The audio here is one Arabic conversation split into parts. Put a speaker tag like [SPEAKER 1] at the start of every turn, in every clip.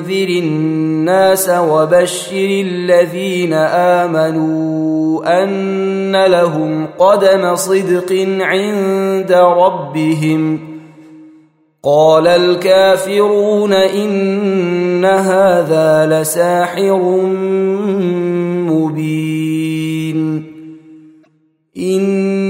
[SPEAKER 1] أنذر الناس وبشر الذين آمنوا أن لهم قدم صدق عند ربهم قال الكافرون إن هذا لساحر مبين إن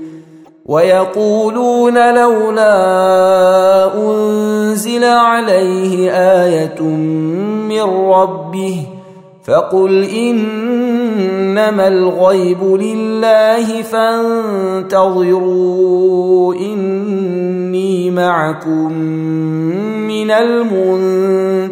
[SPEAKER 1] ويقولون لولا أنزل عليه آية من ربه فقل إنما الغيب لله فانتظروا إني معكم من المنتظرين.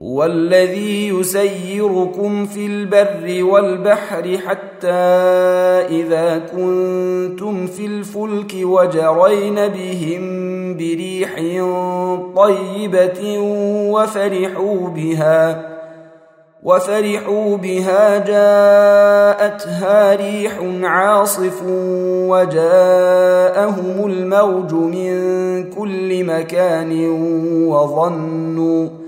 [SPEAKER 1] والذي يسيركم في البر والبحر حتى إذا كنتم في الفلك وجرين بهم بريح طيبة وفرحوا بها وفرحوا بها جاءتها ريح عاصف وجاءهم الموج من كل مكان وظنوا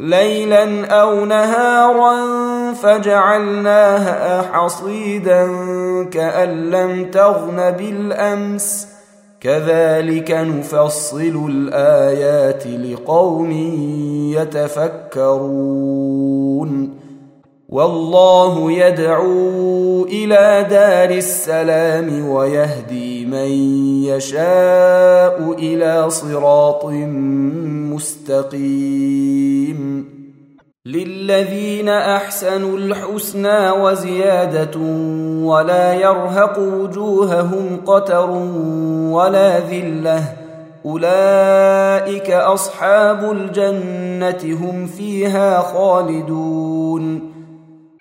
[SPEAKER 1] ليلا أو نهارا فجعلناها حصيدا كأن لم تغن بالأمس. كذلك نفصل الآيات لقوم يتفكرون. والله يدعو إلى دار السلام ويهدي من يشاء إلى صراط مستقيم. للذين أحسنوا الحسنى وزيادة ولا يرهق وجوههم قتر ولا ذلة. أولئك أصحاب الجنة هم فيها خالدون.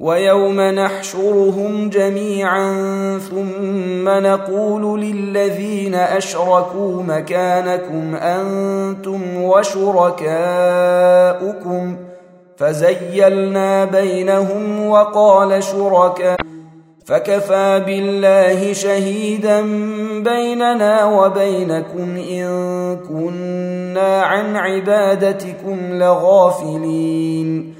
[SPEAKER 1] ويوم نحشرهم جميعا ثم نقول للذين أشركوا مكانكم أنتم وشركاؤكم فزيلنا بينهم وقال شركاء فكفى بالله شهيدا بيننا وبينكم إن كنا عن عبادتكم لغافلين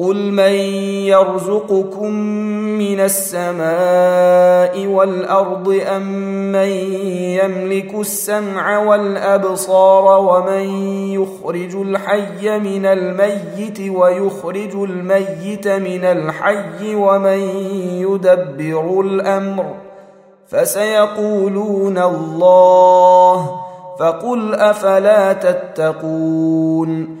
[SPEAKER 1] قل من يرزقكم من السماء والارض ام من يملك السمع والابصار ومن يخرج الحي من الميت ويخرج الميت من الحي ومن يدبر الامر فسيقولون الله فقل افلا تتقون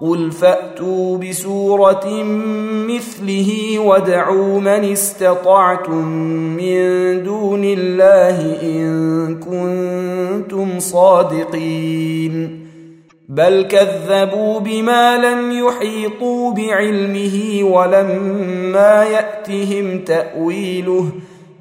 [SPEAKER 1] قل فاتوا بسوره مثله وادعوا من استطعتم من دون الله ان كنتم صادقين بل كذبوا بما لم يحيطوا بعلمه ولما ياتهم تاويله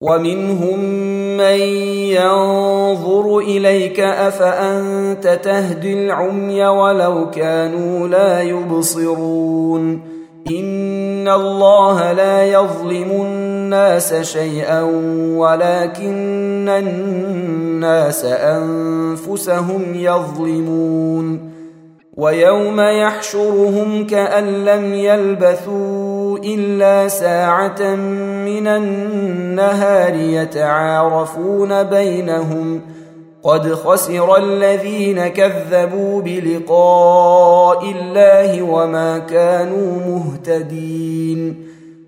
[SPEAKER 1] ومنهم من ينظر إليك أفأنت تهدي العمي ولو كانوا لا يبصرون إن الله لا يظلم الناس شيئا ولكن الناس أنفسهم يظلمون ويوم يحشرهم كأن لم يلبثوا إلا ساعة من النهار يتعارفون بينهم قد خسر الذين كذبوا بلقاء الله وما كانوا مهتدين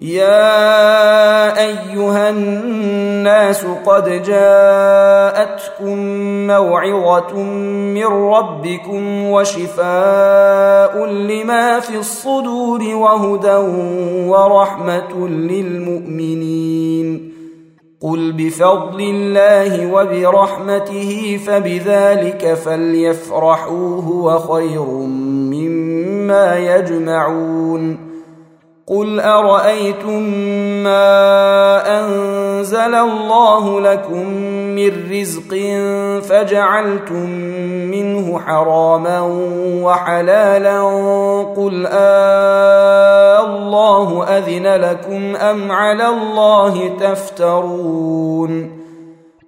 [SPEAKER 1] يا أيها الناس قد جاءتكم موعظة من ربكم وشفاء لما في الصدور وهدى ورحمة للمؤمنين. قل بفضل الله وبرحمته فبذلك فليفرحوا هو خير مما يجمعون. قل ارايتم ما انزل الله لكم من رزق فجعلتم منه حراما وحلالا قل الله اذن لكم ام على الله تفترون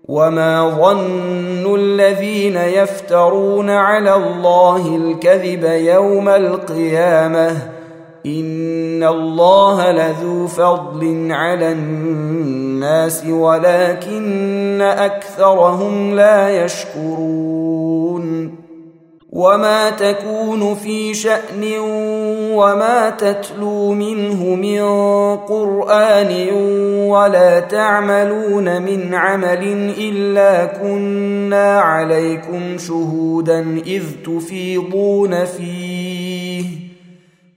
[SPEAKER 1] وما ظن الذين يفترون على الله الكذب يوم القيامه ان الله لذو فضل على الناس ولكن اكثرهم لا يشكرون وما تكون في شان وما تتلو منه من قران ولا تعملون من عمل الا كنا عليكم شهودا اذ تفيضون فيه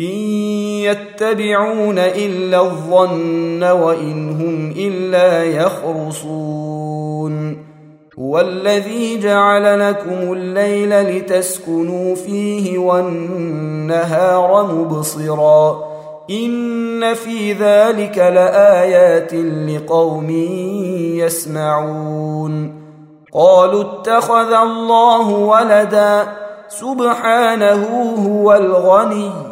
[SPEAKER 1] ان يتبعون الا الظن وان هم الا يخرصون هو الذي جعل لكم الليل لتسكنوا فيه والنهار مبصرا ان في ذلك لايات لقوم يسمعون قالوا اتخذ الله ولدا سبحانه هو الغني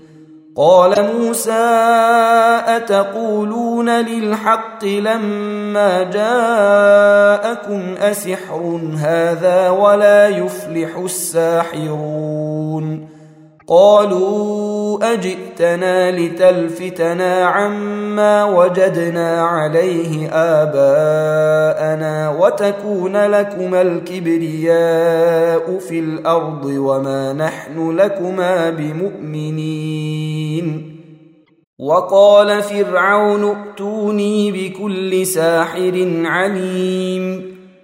[SPEAKER 1] قال موسى أتقولون للحق لما جاءكم أسحر هذا ولا يفلح الساحرون؟ قالوا أجئتنا لتلفتنا عما وجدنا عليه آباءنا وتكون لكما الكبرياء في الأرض وما نحن لكما بمؤمنين. وقال فرعون ائتوني بكل ساحر عليم.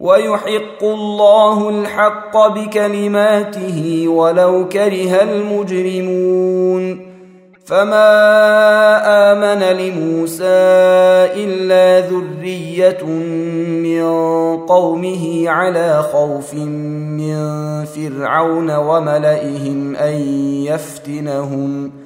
[SPEAKER 1] ويحق الله الحق بكلماته ولو كره المجرمون. فما آمن لموسى إلا ذرية من قومه على خوف من فرعون وملئهم أن يفتنهم.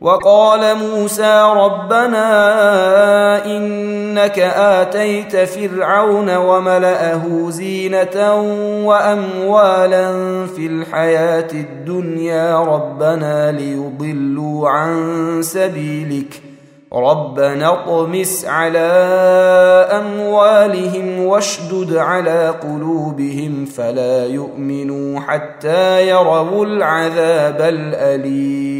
[SPEAKER 1] وقال موسى ربنا إنك آتيت فرعون وملأه زينة وأموالا في الحياة الدنيا ربنا ليضلوا عن سبيلك ربنا اطمس على أموالهم واشدد على قلوبهم فلا يؤمنوا حتى يروا العذاب الأليم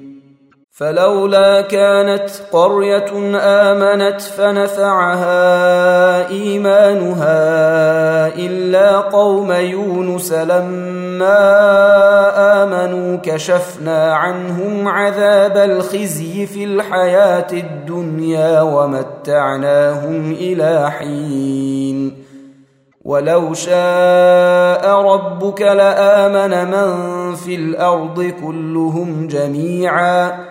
[SPEAKER 1] فلولا كانت قرية آمنت فنفعها إيمانها إلا قوم يونس لما آمنوا كشفنا عنهم عذاب الخزي في الحياة الدنيا ومتعناهم إلى حين. ولو شاء ربك لآمن من في الأرض كلهم جميعا.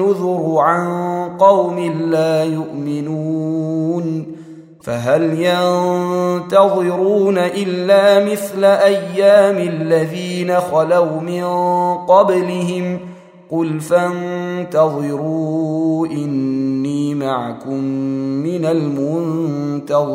[SPEAKER 1] والنذر عن قوم لا يؤمنون فهل ينتظرون إلا مثل أيام الذين خلوا من قبلهم قل فانتظروا إني معكم من المنتظرين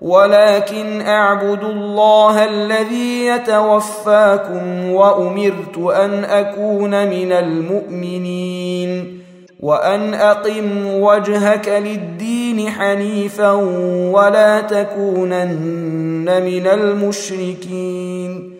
[SPEAKER 1] ولكن أعبد الله الذي يتوفاكم وأمرت أن أكون من المؤمنين وأن أقم وجهك للدين حنيفا ولا تكونن من المشركين